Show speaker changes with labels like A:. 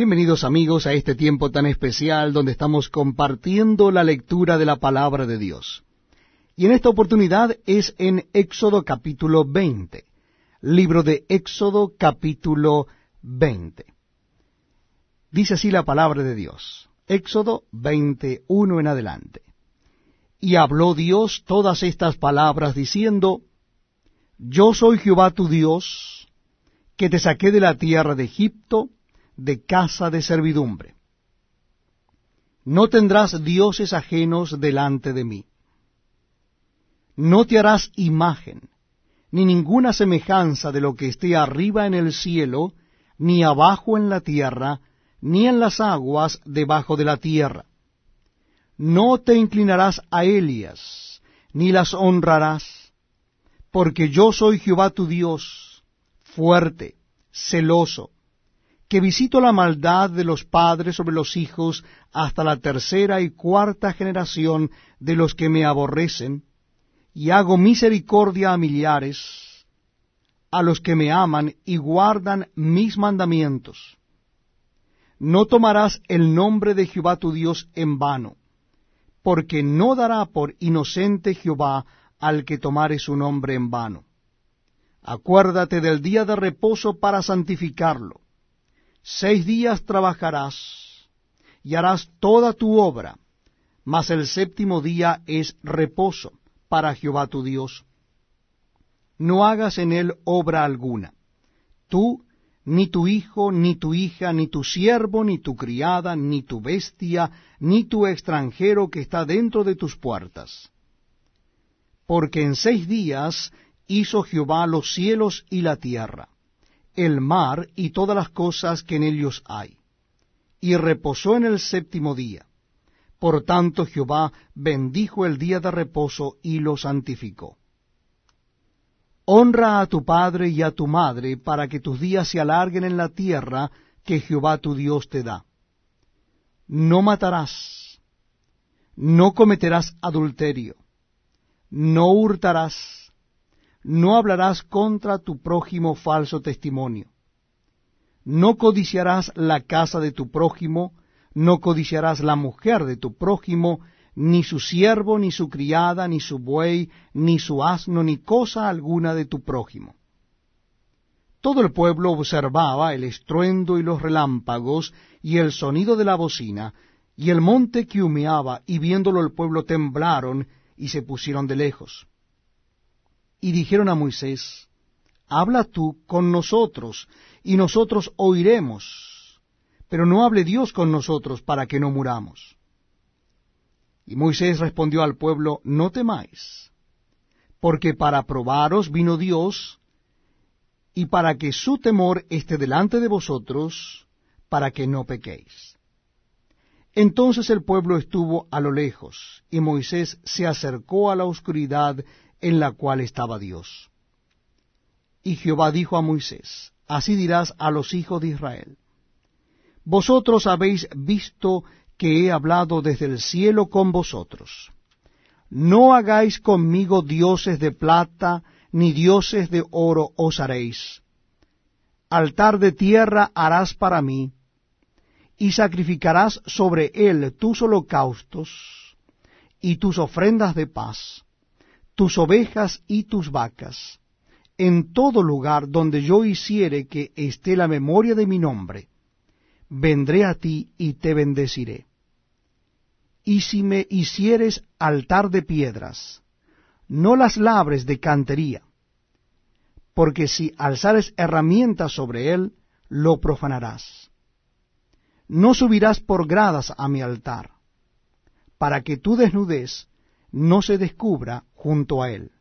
A: Bienvenidos amigos a este tiempo tan especial donde estamos compartiendo la lectura de la palabra de Dios. Y en esta oportunidad es en Éxodo capítulo 20, libro de Éxodo capítulo 20. Dice así la palabra de Dios. Éxodo 21 en adelante. Y habló Dios todas estas palabras diciendo, Yo soy Jehová tu Dios, que te saqué de la tierra de Egipto, de casa de servidumbre. No tendrás dioses ajenos delante de mí. No te harás imagen, ni ninguna semejanza de lo que esté arriba en el cielo, ni abajo en la tierra, ni en las aguas debajo de la tierra. No te inclinarás a Elias, ni las honrarás, porque yo soy Jehová tu Dios, fuerte, celoso, que visito la maldad de los padres sobre los hijos hasta la tercera y cuarta generación de los que me aborrecen, y hago misericordia a millares, a los que me aman y guardan mis mandamientos. No tomarás el nombre de Jehová tu Dios en vano, porque no dará por inocente Jehová al que tomare su nombre en vano. Acuérdate del día de reposo para santificarlo Seis días trabajarás y harás toda tu obra, mas el séptimo día es reposo para Jehová tu Dios. No hagas en él obra alguna, tú, ni tu hijo, ni tu hija, ni tu siervo, ni tu criada, ni tu bestia, ni tu extranjero que está dentro de tus puertas. Porque en seis días hizo Jehová los cielos y la tierra el mar y todas las cosas que en ellos hay. Y reposó en el séptimo día. Por tanto Jehová bendijo el día de reposo y lo santificó. Honra a tu padre y a tu madre para que tus días se alarguen en la tierra que Jehová tu Dios te da. No matarás, no cometerás adulterio, no hurtarás, no hablarás contra tu prójimo falso testimonio. No codiciarás la casa de tu prójimo, no codiciarás la mujer de tu prójimo, ni su siervo, ni su criada, ni su buey, ni su asno, ni cosa alguna de tu prójimo. Todo el pueblo observaba el estruendo y los relámpagos y el sonido de la bocina, y el monte que humeaba, y viéndolo el pueblo temblaron y se pusieron de lejos. Y dijeron a Moisés, Habla tú con nosotros, y nosotros oiremos, pero no hable Dios con nosotros para que no muramos. Y Moisés respondió al pueblo, No temáis, porque para probaros vino Dios, y para que su temor esté delante de vosotros, para que no pequéis. Entonces el pueblo estuvo a lo lejos, y Moisés se acercó a la oscuridad en la cual estaba Dios. Y Jehová dijo a Moisés, Así dirás a los hijos de Israel, Vosotros habéis visto que he hablado desde el cielo con vosotros. No hagáis conmigo dioses de plata, ni dioses de oro os haréis. Altar de tierra harás para mí, y sacrificarás sobre él tus holocaustos y tus ofrendas de paz tus ovejas y tus vacas, en todo lugar donde yo hiciere que esté la memoria de mi nombre, vendré a ti y te bendeciré. Y si me hicieres altar de piedras, no las labres de cantería, porque si alzares herramientas sobre él, lo profanarás. No subirás por gradas a mi altar, para que tu desnudez no se descubra junto a él.